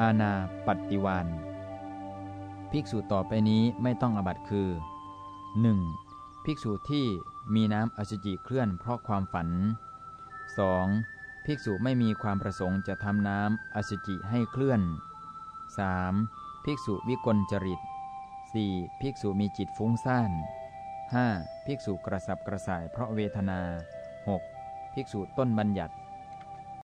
อาณาปฏิวัน ภิกษุต่อไปนี้ไม่ต้องอบัตคือ 1. ภิกษุที่มีน้ำอสุจิเคลื่อนเพราะความฝัน 2. ภิกษุไม่มีความประสงค์จะทำน้ำอสุจิให้เคลื่อน 3. ภิกษุวิกลจริต 4. ภิกษุมีจิตฟุ้งซ่าน 5. ภิกษุกระสับกระส่ายเพราะเวทนา 6. ภิกษุต้นบัญญัติ